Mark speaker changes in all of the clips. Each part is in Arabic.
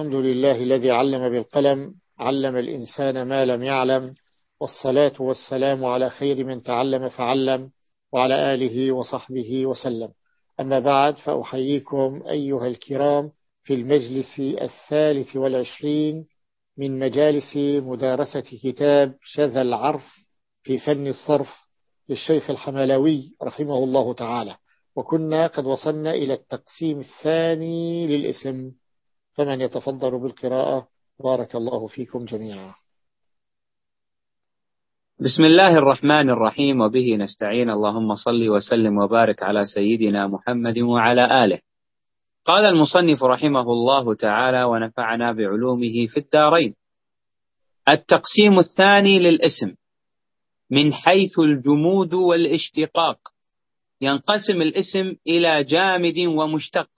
Speaker 1: الحمد لله الذي علم بالقلم علم الإنسان ما لم يعلم والصلاة والسلام على خير من تعلم فعلم وعلى آله وصحبه وسلم. أما بعد فأحييكم أيها الكرام في المجلس الثالث والعشرين من مجالس مدارسة كتاب شذا العرف في فن الصرف للشيخ الحملاوي رحمه الله تعالى. وكنا قد وصلنا إلى التقسيم الثاني للاسم. فمن يتفضل بالقراءة. بارك الله فيكم جميعا.
Speaker 2: بسم الله الرحمن الرحيم وبه نستعين. اللهم صل وسلم وبارك على سيدنا محمد وعلى آله. قال المصنف رحمه الله تعالى ونفعنا بعلومه في الدارين. التقسيم الثاني للاسم. من حيث الجمود والاشتقاق. ينقسم الاسم إلى جامد ومشتق.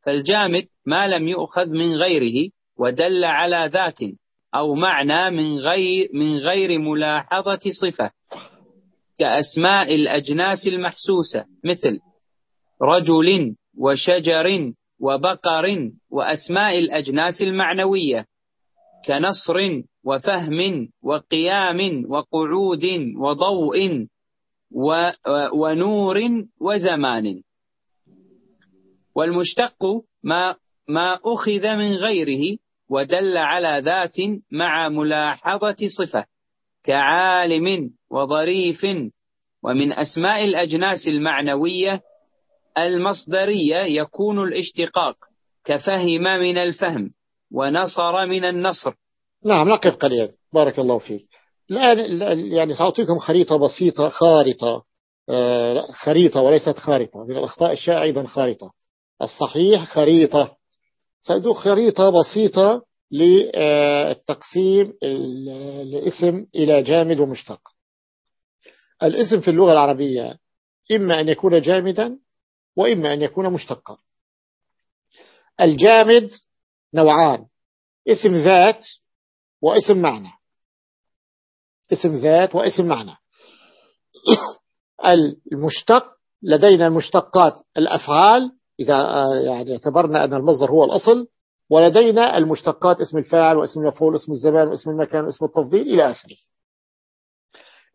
Speaker 2: فالجامد ما لم يؤخذ من غيره ودل على ذات أو معنى من غير من غير ملاحظة صفة كأسماء الأجناس المحسوسة مثل رجل وشجر وبقر وأسماء الأجناس المعنوية كنصر وفهم وقيام وقعود وضوء ونور وزمان. والمشتق ما ما أخذ من غيره ودل على ذات مع ملاحظة صفة كعالم وظريف ومن أسماء الأجناس المعنوية المصدرية يكون الاشتقاق كفهم من الفهم ونصر من النصر.
Speaker 1: نعم نقف قليلا بارك الله فيك. الآن يعني سأعطيكم خريطة بسيطة خارطة آه، خريطة وليست خارطة. من الأخطاء الشائعة أيضا خارطة. الصحيح خريطة. سأدو خريطة بسيطة للتقسيم الاسم إلى جامد ومشتق. الاسم في اللغة العربية إما أن يكون جامدا وإما أن يكون مشتقا. الجامد نوعان اسم ذات واسم معنى. اسم ذات واسم معنى. المشتق لدينا المشتقات الأفعال إذا يعني اعتبرنا أن المصدر هو الأصل ولدينا المشتقات اسم الفاعل واسم المفعول واسم الزمان واسم المكان واسم التفضيل إلى آخره.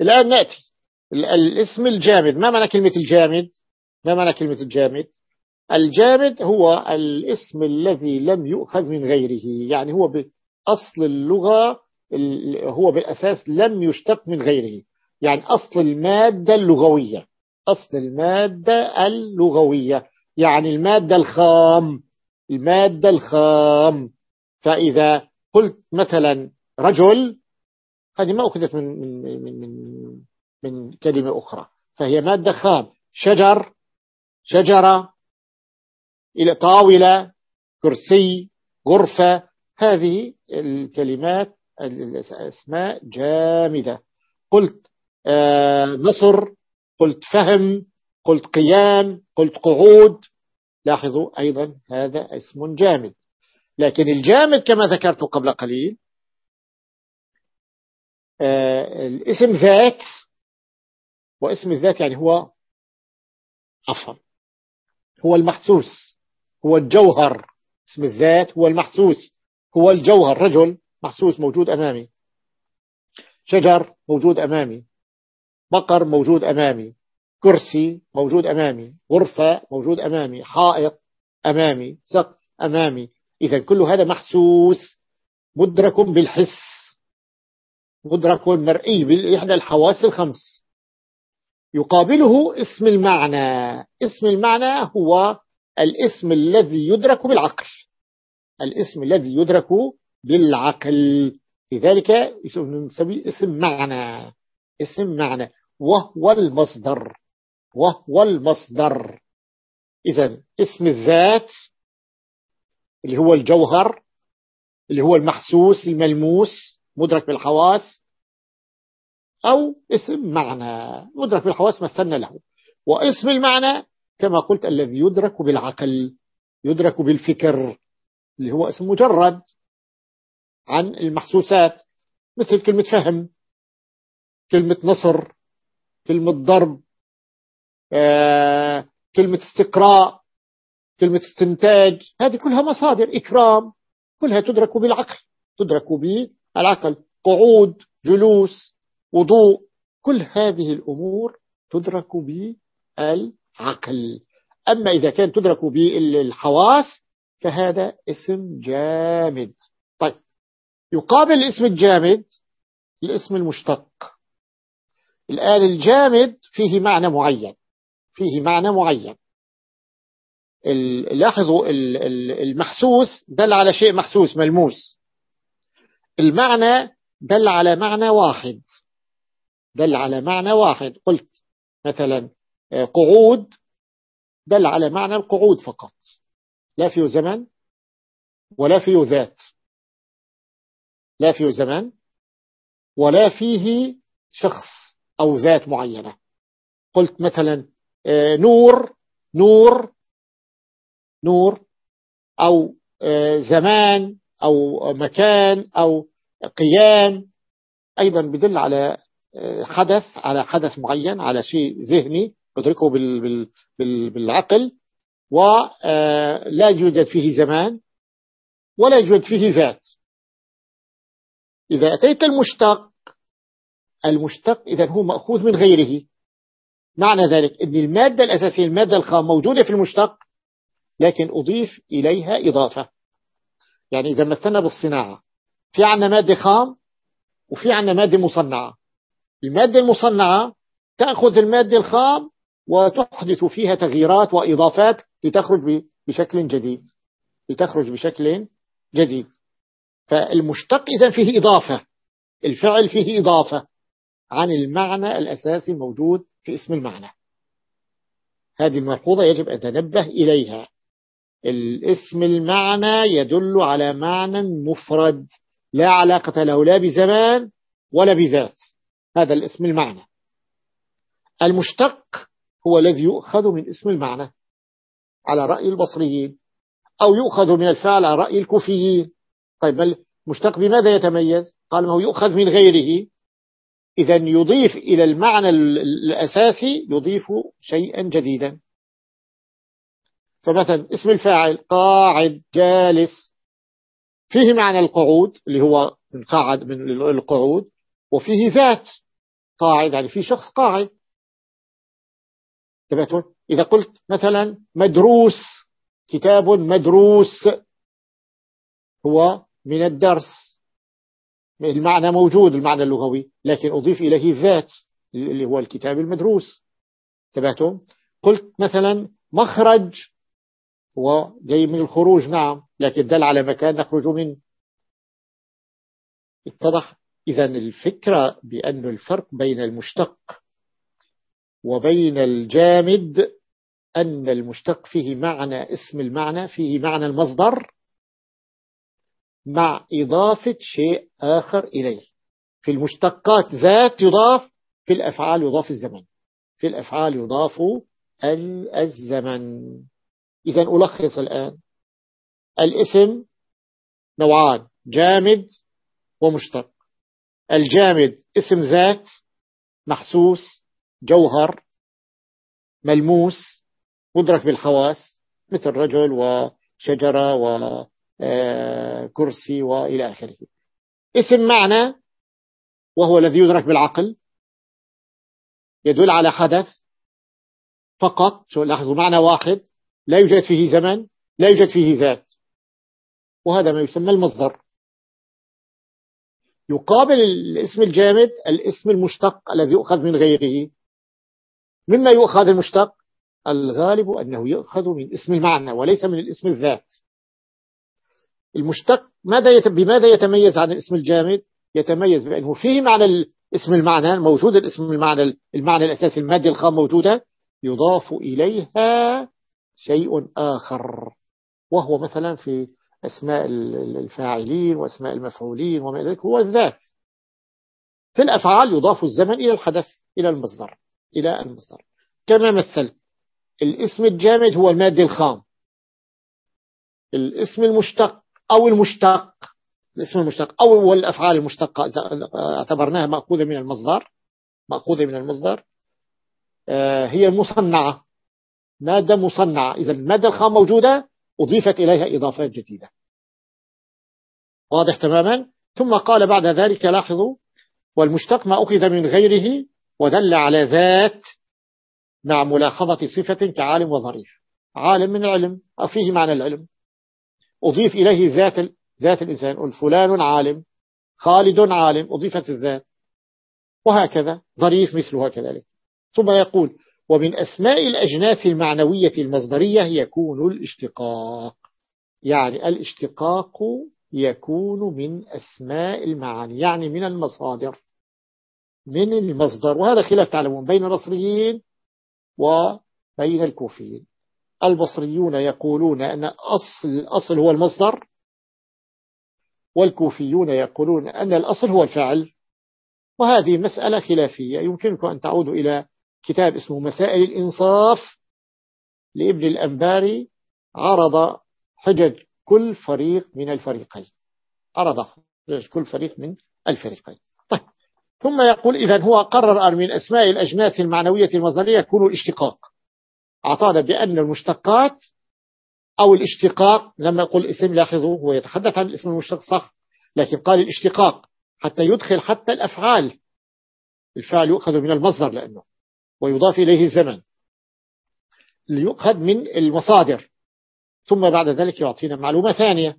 Speaker 1: الآن نأتي. الاسم الجامد. ما معنى كلمة الجامد؟ ما معنى كلمة الجامد؟ الجامد هو الاسم الذي لم يؤخذ من غيره. يعني هو بأصل اللغة هو بالأساس لم يشتق من غيره. يعني أصل المادة اللغوية. أصل المادة اللغوية. يعني المادة الخام المادة الخام. فإذا قلت مثلا رجل هذه ما أخذت من, من, من, من, من كلمة أخرى. فهي مادة خام. شجر شجرة إلى طاولة كرسي غرفة. هذه الكلمات الأسماء جامدة. قلت آه نصر قلت فهم قلت قيام قلت قعود. لاحظوا أيضا هذا اسم جامد. لكن الجامد كما ذكرت قبل قليل آه الاسم ذات واسم الذات يعني هو عفوا هو المحسوس هو الجوهر. اسم الذات هو المحسوس هو الجوهر. رجل محسوس موجود أمامي. شجر موجود أمامي. بقر موجود أمامي. كرسي موجود أمامي غرفة موجود أمامي حائط أمامي سقف أمامي. إذا كل هذا محسوس مدرك بالحس مدرك مرئي بإحدى الحواس الخمس. يقابله اسم المعنى. اسم المعنى هو الاسم الذي يدرك بالعقل. الاسم الذي يدرك بالعقل. لذلك نسميه اسم معنى. اسم معنى. وهو المصدر. وهو المصدر. إذا اسم الذات اللي هو الجوهر اللي هو المحسوس الملموس مدرك بالحواس أو اسم معنى. مدرك بالحواس مثلنا له. واسم المعنى كما قلت الذي يدرك بالعقل يدرك بالفكر اللي هو اسم مجرد عن المحسوسات. مثل كلمة فهم كلمة نصر كلمة ضرب كلمة استقراء كلمة استنتاج هذه كلها مصادر إكرام كلها تدرك بالعقل تدرك بالعقل. قعود جلوس وضوء كل هذه الأمور تدرك بالعقل. أما إذا كان تدرك بالحواس فهذا اسم جامد. طيب يقابل الاسم الجامد الاسم المشتق. الآن الجامد فيه معنى معين. فيه معنى معين. لاحظوا المحسوس دل على شيء محسوس ملموس. المعنى دل على معنى واحد. دل على معنى واحد. قلت مثلا آه، قعود دل على معنى القعود فقط. لا فيه زمن ولا فيه ذات. لا فيه زمن ولا فيه شخص أو ذات معينة. قلت مثلا نور نور نور أو آه، زمان أو مكان أو قيام. أيضا بدل على آه، حدث على حدث معين على شيء ذهني ندركه بالعقل. ولا يوجد فيه زمان ولا يوجد فيه ذات. إذا أتيت المشتق المشتق إذا هو مأخوذ من غيره. معنى ذلك أن المادة الأساسية المادة الخام موجودة في المشتق لكن أضيف إليها إضافة. يعني إذا مثلنا بالصناعة. في عنا مادة خام وفي عنا مادة مصنعة. المادة المصنعة تأخذ المادة الخام وتحدث فيها تغييرات وإضافات لتخرج بشكل جديد. لتخرج بشكل جديد. فالمشتق إذا فيه إضافة. الفعل فيه إضافة. عن المعنى الأساسي الموجود في اسم المعنى. هذه الملحوظة يجب أن تنبه إليها. الاسم المعنى يدل على معنى مفرد لا علاقة له لا بزمان ولا بذات. هذا الاسم المعنى. المشتق هو الذي يؤخذ من اسم المعنى على رأي البصريين أو يؤخذ من الفعل على رأي الكوفيين. طيب المشتق بماذا يتميز؟ قال ما هو يؤخذ من غيره. إذا يضيف إلى المعنى الأساسي يضيف شيئا جديدا. فمثلا اسم الفاعل قاعد جالس. فيه معنى القعود اللي هو من قاعد من القعود وفيه ذات قاعد يعني في شخص قاعد. تبعتون إذا قلت مثلا مدروس كتاب مدروس هو من الدرس. المعنى موجود المعنى اللغوي لكن أضيف إليه الذات اللي هو الكتاب المدروس. تبعتم قلت مثلا مخرج هو جاي من الخروج نعم لكن دل على مكان نخرج منه. اتضح؟ إذا الفكرة بأن الفرق بين المشتق وبين الجامد أن المشتق فيه معنى اسم المعنى فيه معنى المصدر. مع إضافة شيء آخر إليه. في المشتقات ذات يضاف في الأفعال يضاف الزمن. في الأفعال يضاف الزمن. إذا ألخص الآن. الاسم نوعان جامد ومشتق. الجامد اسم ذات محسوس جوهر ملموس مدرك بالحواس مثل رجل وشجرة وكرسي وإلى آخره. اسم معنى وهو الذي يدرك بالعقل يدل على حدث فقط. لاحظوا معنى واحد لا يوجد فيه زمن لا يوجد فيه ذات. وهذا ما يسمى المصدر. يقابل الاسم الجامد الاسم المشتق الذي يؤخذ من غيره. مما يؤخذ المشتق الغالب أنه يؤخذ من اسم المعنى وليس من الاسم الذات. المشتق ماذا. بماذا يتميز عن الاسم الجامد؟ يتميز بأنه فيه معنى الاسم المعنى موجود الاسم المعنى المعنى الأساسي المادة الخام موجودة يضاف إليها شيء آخر وهو مثلا في أسماء الفاعلين وأسماء المفعولين وما ذلك هو الذات. في الأفعال يضاف الزمن إلى الحدث إلى المصدر إلى المصدر. كما مثل الاسم الجامد هو المادة الخام. الاسم المشتق أو المشتق الاسم المشتق أو الأفعال المشتقة اعتبرناها مأخوذة من المصدر مأخوذة من المصدر آه، هي مصنعة مادة مصنعة. إذا المادة الخام موجودة أضيفت إليها إضافات جديدة. واضح تماما؟ ثم قال بعد ذلك لاحظوا والمشتق ما أخذ من غيره ودل على ذات مع ملاحظة صفة كعالم وظريف. عالم من العلم فيه معنى العلم. أضيف إليه ذات ذات الإنسان. فلان عالم خالد عالم أضيفت الذات. وهكذا ظريف مثلها كذلك ثم يقول ومن أسماء الأجناس المعنوية المصدرية يكون الاشتقاق. يعني الاشتقاق يكون من أسماء المعاني يعني من المصادر من المصدر. وهذا خلاف تعلمون بين البصريين وبين الكوفيين. البصريون يقولون أن أصل الأصل هو المصدر والكوفيون يقولون أن الأصل هو الفعل. وهذه مسألة خلافية. يمكنكم أن تعودوا إلى كتاب اسمه مسائل الإنصاف لابن الأنباري عرض حجج كل فريق من الفريقين. عرض حجج كل فريق من الفريقين. طيب. ثم يقول إذا هو قرر من أسماء الأجناس المعنوية المصدرية يكون الاشتقاق. أعطانا بأن المشتقات أو الاشتقاق لما يقول اسم لاحظوا هو يتحدث عن الاسم المشتق صح لكن قال الاشتقاق حتى يدخل حتى الأفعال. الفعل يؤخذ من المصدر لأنه ويضاف إليه الزمن. ليؤخذ من المصادر. ثم بعد ذلك يعطينا معلومة ثانية.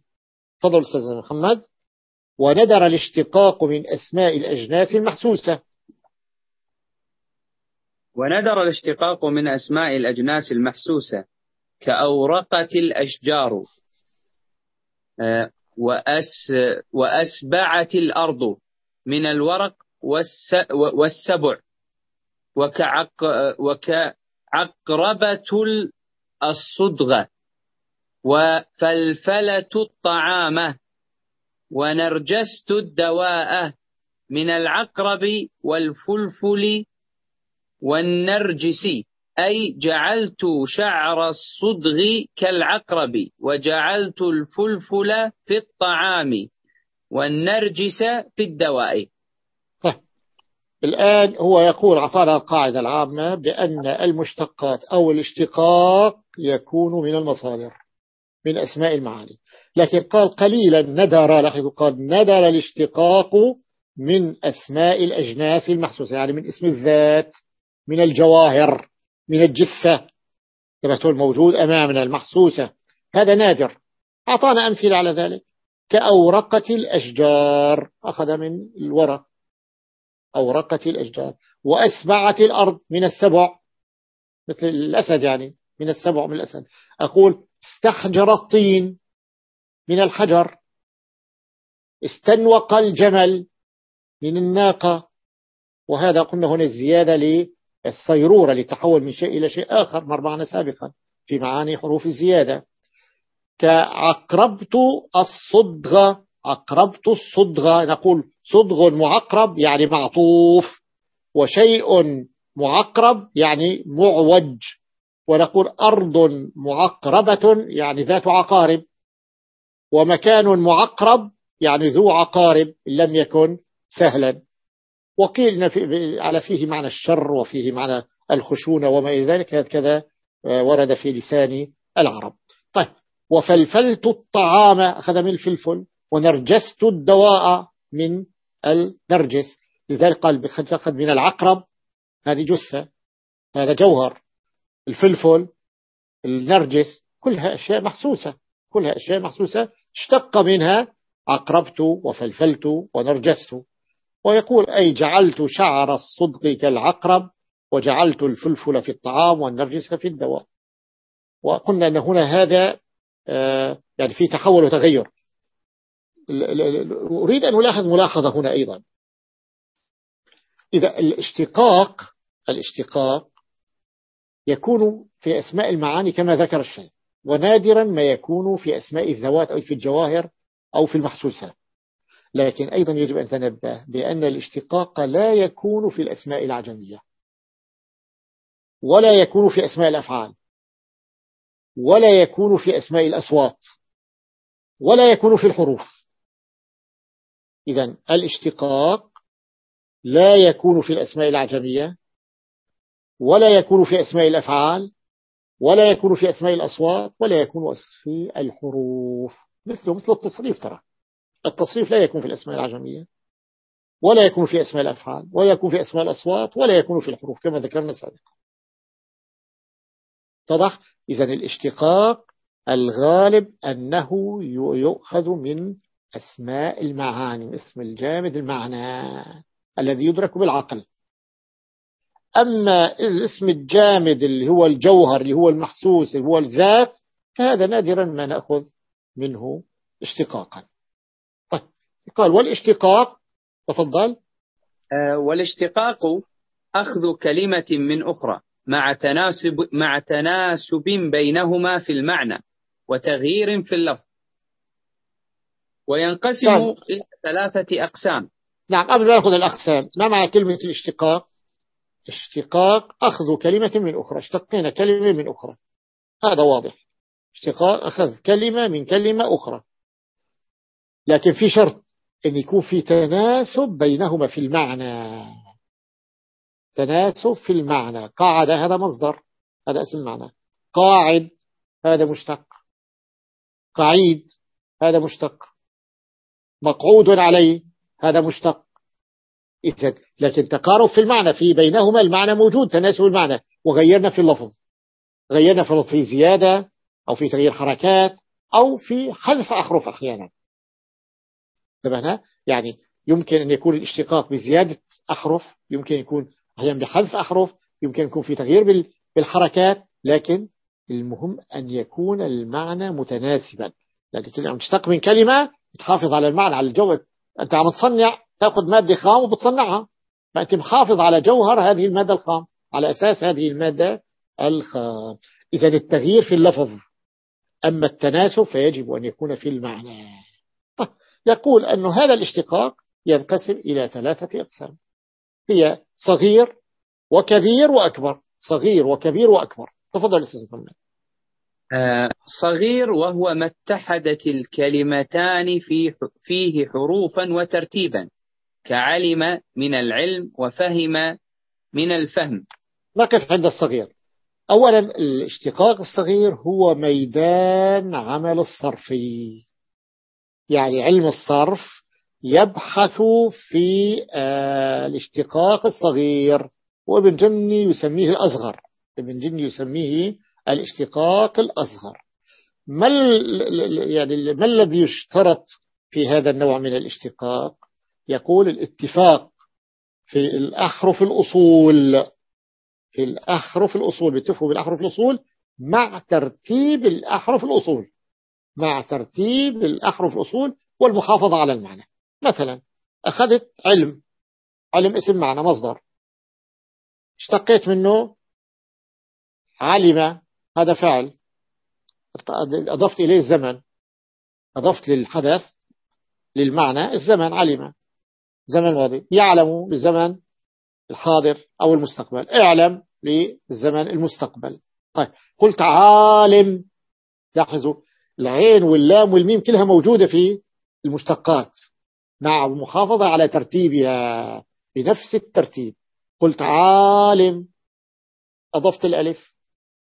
Speaker 1: تفضل أستاذ محمد. وندر الاشتقاق من أسماء الأجناس المحسوسة.
Speaker 2: وندر الاشتقاق من أسماء الأجناس المحسوسة كأورقة الأشجار. آه، وأس وأسبعت الأرض من الورق والسبع. وكعق وكعقربة الصدغة وفلفلة الطعامة ونرجست الدواء من العقرب والفلفل والنرجس أي جعلت شعر الصدغ كالعقرب وجعلت الفلفل في الطعام والنرجس في الدواء.
Speaker 1: طيب. الآن هو يقول أعطانا القاعدة العامة بأن المشتقات أو الاشتقاق يكون من المصادر من أسماء المعاني. لكن قال قليلا ندر لاحظوا قال ندر الاشتقاق من أسماء الأجناس المحسوسة يعني من اسم الذات. من الجواهر من الجثة. كما تقول موجود أمامنا المحسوسة. هذا نادر. أعطانا أمثلة على ذلك. كأورقة الأشجار. أخذ من الورق. أورقة الأشجار. وأسبعة الأرض من السبع. مثل الأسد يعني. من السبع من الأسد. أقول استحجر الطين من الحجر. استنوق الجمل من الناقة. وهذا قلنا هنا الزيادة الصيرورة لتحول من شيء إلى شيء آخر مر معنا سابقا في معاني حروف الزيادة. كعقربت الصدغة عقربت الصدغة نقول صدغ معقرب يعني معطوف وشيء معقرب يعني معوج ونقول أرض معقربة يعني ذات عقارب ومكان معقرب يعني ذو عقارب لم يكن سهلا. وقيل على فيه معنى الشر وفيه معنى الخشونة وما إلى ذلك هكذا آه، ورد في لسان العرب. طيب وفلفلت الطعام أخذ من الفلفل ونرجست الدواء من النرجس. لذلك قال أخذ من العقرب هذه جثة هذا جوهر الفلفل النرجس كلها أشياء محسوسة كلها أشياء محسوسة اشتق منها عقربت وفلفلت ونرجست. ويقول أي جعلت شعر الصدق كالعقرب وجعلت الفلفل في الطعام والنرجس في الدواء. وقلنا أن هنا هذا آه، يعني في تحول وتغير. أريد أن ألاحظ ملاحظة هنا أيضا. إذا الاشتقاق الاشتقاق يكون في أسماء المعاني كما ذكر الشيء ونادرا ما يكون في أسماء الذوات أو في الجواهر أو في المحسوسات. لكن أيضا يجب أن تنبه بأن الاشتقاق لا يكون في الأسماء العجمية ولا يكون في أسماء الأفعال ولا يكون في أسماء الأصوات ولا يكون في الحروف. إذا الاشتقاق لا يكون في الأسماء العجمية ولا يكون في أسماء الأفعال ولا يكون في أسماء الأصوات ولا يكون في الحروف. مثله مثل التصريف ترى. التصريف لا يكون في الأسماء العجمية ولا يكون في أسماء الأفعال ولا يكون في أسماء الأصوات ولا يكون في الحروف كما ذكرنا سابقا. اتضح؟ إذا الاشتقاق الغالب أنه يؤخذ من أسماء المعاني اسم الجامد المعنى الذي يدرك بالعقل. أما الاسم الجامد اللي هو الجوهر اللي هو المحسوس اللي هو الذات فهذا نادرا ما نأخذ منه اشتقاقا. قال والاشتقاق تفضل.
Speaker 2: آه، والاشتقاق أخذ كلمة من أخرى مع تناسب, مع تناسب بينهما في المعنى وتغيير في اللفظ. وينقسم نعم. إلى ثلاثة أقسام.
Speaker 1: نعم قبل ما نأخذ الأقسام ما معنى كلمة الاشتقاق؟ اشتقاق أخذ كلمة من أخرى اشتقينا كلمة من أخرى. هذا واضح. اشتقاق أخذ كلمة من كلمة أخرى. لكن في شرط. أن يكون في تناسب بينهما في المعنى. تناسب في المعنى. قاعد هذا مصدر. هذا اسم المعنى. قاعد هذا مشتق. قعيد هذا مشتق. مقعود عليه هذا مشتق. إذن لكن تقارب في المعنى في بينهما المعنى موجود تناسب المعنى. وغيرنا في اللفظ. غيرنا في اللفظ في زيادة أو في تغيير حركات أو في حذف أحرف أحيانا. انتبهنا يعني يمكن أن يكون الاشتقاق بزيادة أحرف يمكن يكون أحيانا بحذف أحرف يمكن يكون في تغيير بالحركات لكن المهم أن يكون المعنى متناسبا. لكن عم تشتق من كلمة تحافظ على المعنى على الجو. أنت عم تصنع تأخذ مادة خام وبتصنعها. فأنت محافظ على جوهر هذه المادة الخام على أساس هذه المادة الخام. إذا التغيير في اللفظ أما التناسب فيجب أن يكون في المعنى. يقول أن هذا الاشتقاق ينقسم إلى ثلاثة أقسام. هي صغير وكبير وأكبر. صغير وكبير وأكبر. تفضل أستاذ محمد.
Speaker 2: آه، صغير وهو ما اتحدت الكلمتان في فيه حروفا وترتيبا كعلم من العلم وفهم من الفهم.
Speaker 1: نقف عند الصغير. أولا الاشتقاق الصغير هو ميدان عمل الصرفي. يعني علم الصرف يبحث في آه، الاشتقاق الصغير وابن جني يسميه الأصغر. ابن جني يسميه الاشتقاق الأصغر. ما, يعني ما الذي يشترط في هذا النوع من الاشتقاق؟ يقول الاتفاق في الأحرف الأصول. في الأحرف الأصول بيتفقوا بالأحرف الأصول مع ترتيب الأحرف الأصول. مع ترتيب الأحرف الأصول والمحافظة على المعنى. مثلا أخذت علم. علم اسم معنى مصدر. اشتقيت منه. علم هذا فعل. أضفت إليه الزمن. أضفت للحدث للمعنى الزمن علم. زمن ماضي يعلم بالزمن الحاضر أو المستقبل. اعلم للزمن المستقبل. طيب قلت عالم. لاحظوا العين واللام والميم كلها موجودة في المشتقات. مع المحافظة على ترتيبها بنفس الترتيب. قلت عالم. أضفت الألف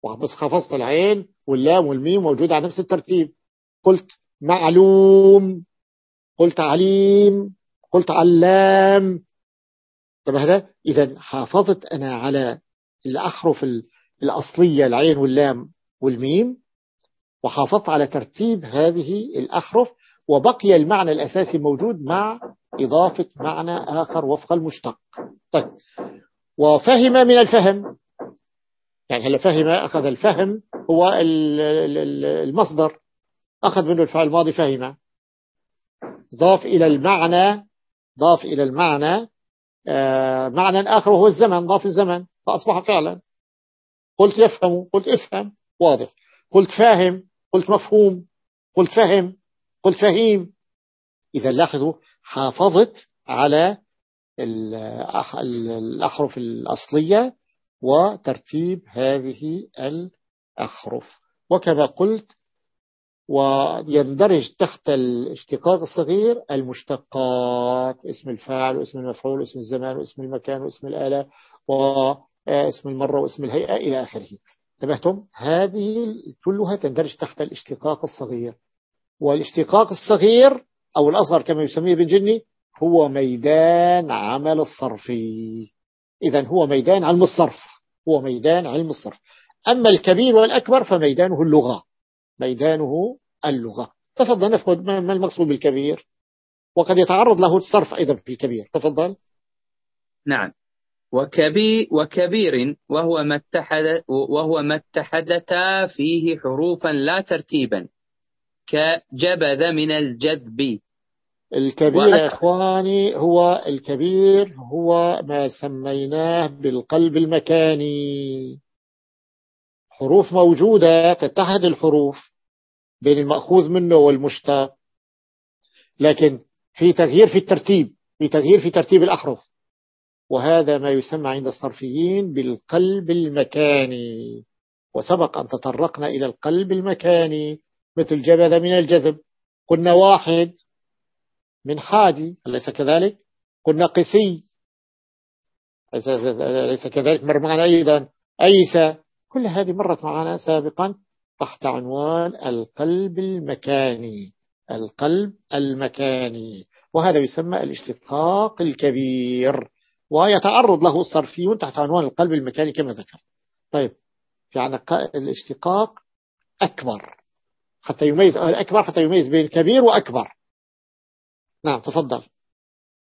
Speaker 1: بس حفظت العين واللام والميم موجودة على نفس الترتيب. قلت معلوم. قلت عليم. قلت علام. طب هذا؟ إذا حافظت أنا على الأحرف الأصلية العين واللام والميم وحافظت على ترتيب هذه الأحرف وبقي المعنى الأساسي موجود مع إضافة معنى آخر وفق المشتق. طيب. وفهم من الفهم. يعني هل فهم أخذ الفهم هو المصدر. أخذ منه الفعل الماضي فهم. ضاف إلى المعنى ضاف إلى المعنى آه معنى آخر وهو الزمن ضاف الزمن فأصبح فعلا. قلت يفهم قلت افهم واضح. قلت فاهم قلت مفهوم قلت فهم قلت فهيم. إذا لاحظوا حافظت على الأحرف الأصلية وترتيب هذه الأحرف. وكما قلت ويندرج تحت الاشتقاق الصغير المشتقات اسم الفاعل واسم المفعول واسم الزمان واسم المكان واسم الآلة واسم المرة واسم الهيئة إلى آخره. انتبهتم؟ هذه كلها تندرج تحت الاشتقاق الصغير. والاشتقاق الصغير أو الأصغر كما يسميه ابن جني هو ميدان عمل الصرفي إذا هو ميدان علم الصرف. هو ميدان علم الصرف. أما الكبير والأكبر فميدانه اللغة. ميدانه اللغة. تفضل نفقد ما المقصود بالكبير. وقد يتعرض له الصرف أيضا في الكبير. تفضل.
Speaker 2: نعم. وكبير, وكبير وهو ما اتحد وهو ما اتحدتا فيه حروفا لا ترتيبا كجبذ من الجذب.
Speaker 1: الكبير يا إخواني هو الكبير هو ما سميناه بالقلب المكاني. حروف موجودة تتحد الحروف بين المأخوذ منه والمشتق لكن في تغيير في الترتيب في تغيير في ترتيب الأحرف. وهذا ما يسمى عند الصرفيين بالقلب المكاني. وسبق أن تطرقنا إلى القلب المكاني مثل جبذ من الجذب. قلنا واحد من حادي أليس كذلك؟ قلنا قسي. أليس كذلك؟ مر معنا أيضا. أيسى كل هذه مرت معنا سابقا تحت عنوان القلب المكاني. القلب المكاني. وهذا يسمى الاشتقاق الكبير. ويتعرض له الصرفيون تحت عنوان القلب المكاني كما ذكر. طيب يعني الاشتقاق أكبر حتى يميز الأكبر حتى يميز بين كبير وأكبر. نعم تفضل.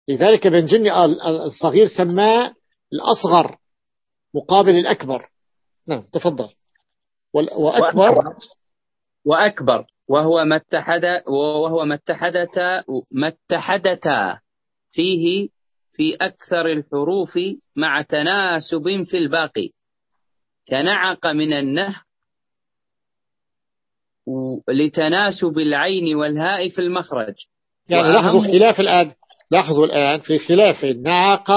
Speaker 1: لذلك ابن جني الصغير سماه الأصغر مقابل الأكبر. نعم تفضل.
Speaker 2: وأكبر؟ وأكبر وهو ما اتحد وهو ما اتحدتا ما اتحدتا فيه في أكثر الحروف مع تناسب في الباقي. كنعق من النه لتناسب العين والهاء في المخرج.
Speaker 1: يعني لاحظوا اختلاف الآن. لاحظوا الآن في خلاف نعق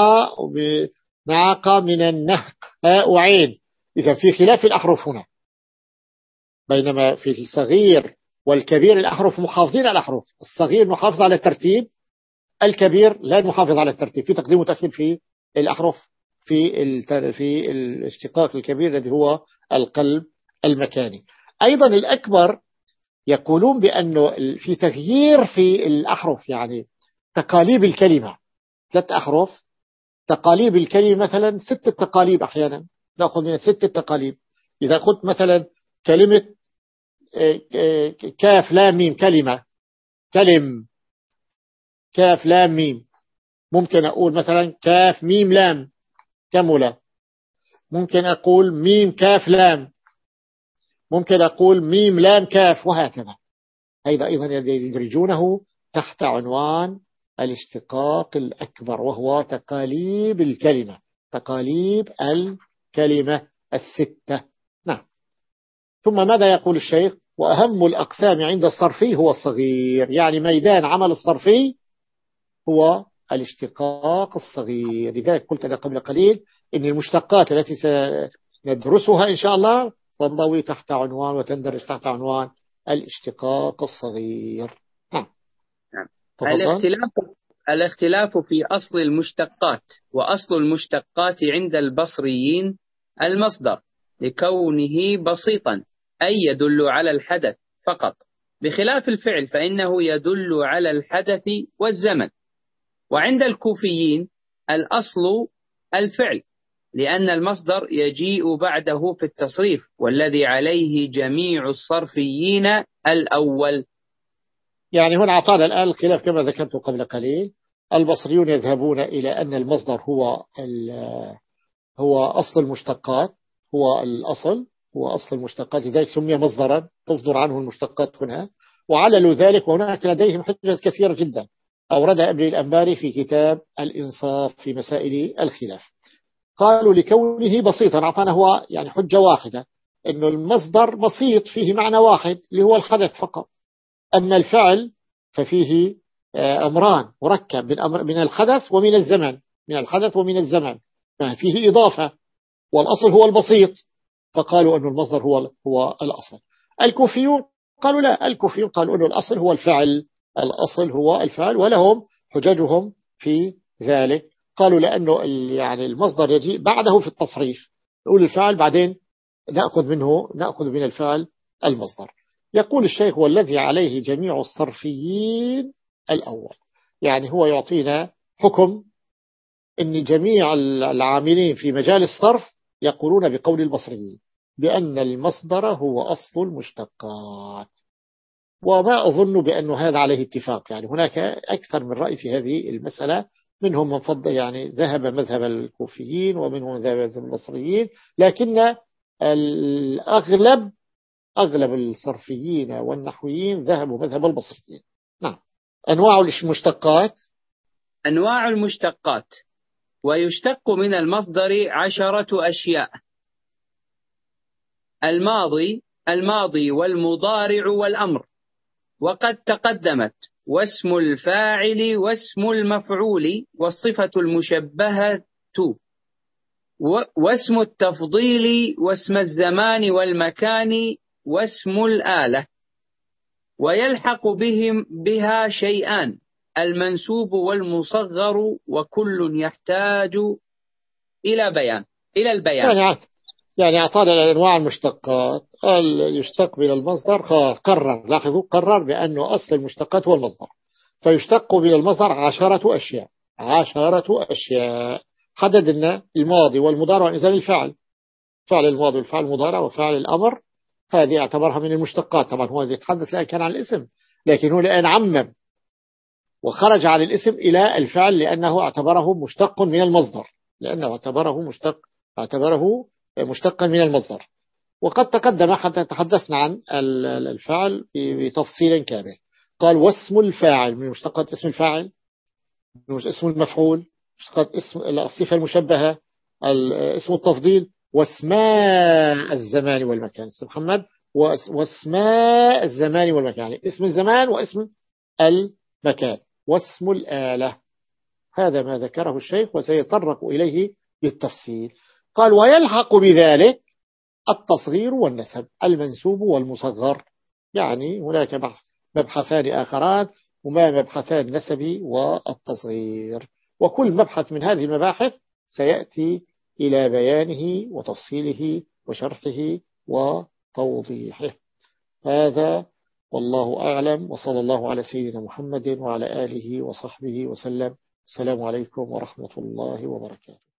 Speaker 1: نعق من النهق هاء وعين. إذا في خلاف الأحرف هنا. بينما في الصغير والكبير الأحرف محافظين على الأحرف. الصغير محافظ على الترتيب الكبير لا محافظ على الترتيب في تقديم وتأخير في الأحرف في في الاشتقاق الكبير الذي هو القلب المكاني. أيضا الأكبر يقولون بأنه في تغيير في الأحرف يعني تقاليب الكلمة. ثلاث أحرف تقاليب الكلمة مثلا ست تقاليب أحيانا نأخذ من ست تقاليب. إذا قلت مثلا كلمة آه، آه، كاف لام ميم كلمة كلم كاف لام ميم. ممكن أقول مثلا كاف ميم لام. كملة ممكن أقول ميم كاف لام. ممكن أقول ميم لام كاف وهكذا. هذا أيضا يدرجونه تحت عنوان الاشتقاق الأكبر وهو تقاليب الكلمة. تقاليب الكلمة الستة. نعم. ثم ماذا يقول الشيخ؟ وأهم الأقسام عند الصرفي هو الصغير. يعني ميدان عمل الصرفي هو الاشتقاق الصغير. لذلك قلت أنا قبل قليل إن المشتقات التي سندرسها إن شاء الله تنضوي تحت عنوان وتندرج تحت عنوان الاشتقاق الصغير. نعم.
Speaker 2: نعم. الاختلاف الاختلاف في أصل المشتقات وأصل المشتقات عند البصريين المصدر لكونه بسيطا أي يدل على الحدث فقط. بخلاف الفعل فإنه يدل على الحدث والزمن. وعند الكوفيين الأصل الفعل لأن المصدر يجيء بعده في التصريف والذي عليه جميع الصرفيين الأول.
Speaker 1: يعني هنا أعطانا الآن الخلاف كما ذكرت قبل قليل. البصريون يذهبون إلى أن المصدر هو هو أصل المشتقات هو الأصل هو أصل المشتقات لذلك سمي مصدرا تصدر عنه المشتقات هنا. وعللوا ذلك وهناك لديهم حجة كثيرة جدا. أوردها ابن الأنباري في كتاب الإنصاف في مسائل الخلاف. قالوا لكونه بسيطا أعطانا هو يعني حجة واحدة أنه المصدر بسيط فيه معنى واحد اللي هو الحدث فقط. أما الفعل ففيه آه، أمران مركب من, أمر من الحدث ومن الزمن من الحدث ومن الزمن. يعني فيه إضافة والأصل هو البسيط. فقالوا أن المصدر هو هو الأصل. الكوفيون قالوا لا الكوفيون قالوا أن الأصل هو الفعل الأصل هو الفعل ولهم حججهم في ذلك. قالوا لأنه يعني المصدر يجي بعده في التصريف. نقول الفعل بعدين نأخذ منه نأخذ من الفعل المصدر. يقول الشيخ والذي عليه جميع الصرفيين الأول. يعني هو يعطينا حكم أن جميع العاملين في مجال الصرف يقولون بقول البصريين بأن المصدر هو أصل المشتقات. وما أظن بأن هذا عليه اتفاق. يعني هناك أكثر من رأي في هذه المسألة منهم من فضل يعني ذهب مذهب الكوفيين ومنهم ذهب مذهب البصريين لكن الأغلب أغلب الصرفيين والنحويين ذهبوا مذهب البصريين. نعم. أنواع المشتقات؟
Speaker 2: أنواع المشتقات. ويشتق من المصدر عشرة أشياء. الماضي الماضي والمضارع والأمر. وقد تقدمت واسم الفاعل واسم المفعول والصفة المشبهة واسم التفضيل واسم الزمان والمكان واسم الآلة. ويلحق بهم بها شيئان المنسوب والمصغر وكل يحتاج إلى بيان. إلى البيان.
Speaker 1: يعني أعطانا أنواع المشتقات يشتق من المصدر قرر. لاحظوا قرر بأنه أصل المشتقات هو المصدر. فيشتق من المصدر عشرة أشياء. عشرة أشياء. حدد لنا الماضي والمضارع. وإنزال الفعل فعل الماضي والفعل المضارع وفعل الأمر هذه أعتبرها من المشتقات. طبعا هو يتحدث الآن كان عن الاسم لكن هو الآن عمم وخرج عن الاسم إلى الفعل لأنه اعتبره مشتق من المصدر. لأنه اعتبره مشتق اعتبره مشتقا من المصدر. وقد تقدم حتى تحدثنا عن الفعل بتفصيل كامل. قال واسم الفاعل من مشتقات اسم الفاعل؟ اسم المفعول؟ مشتقات اسم الصفة المشبهة؟ اسم التفضيل؟ واسماء الزمان والمكان. اسم محمد واسماء الزمان والمكان. يعني اسم الزمان واسم المكان. واسم الآلة. هذا ما ذكره الشيخ وسيطرق إليه بالتفصيل. قال ويلحق بذلك التصغير والنسب المنسوب والمصغر. يعني هناك مبحثان آخران هما مبحثان النسب والتصغير. وكل مبحث من هذه المباحث سيأتي إلى بيانه وتفصيله وشرحه وتوضيحه. هذا والله أعلم وصلى الله على سيدنا محمد وعلى آله وصحبه وسلم. السلام عليكم ورحمة الله وبركاته.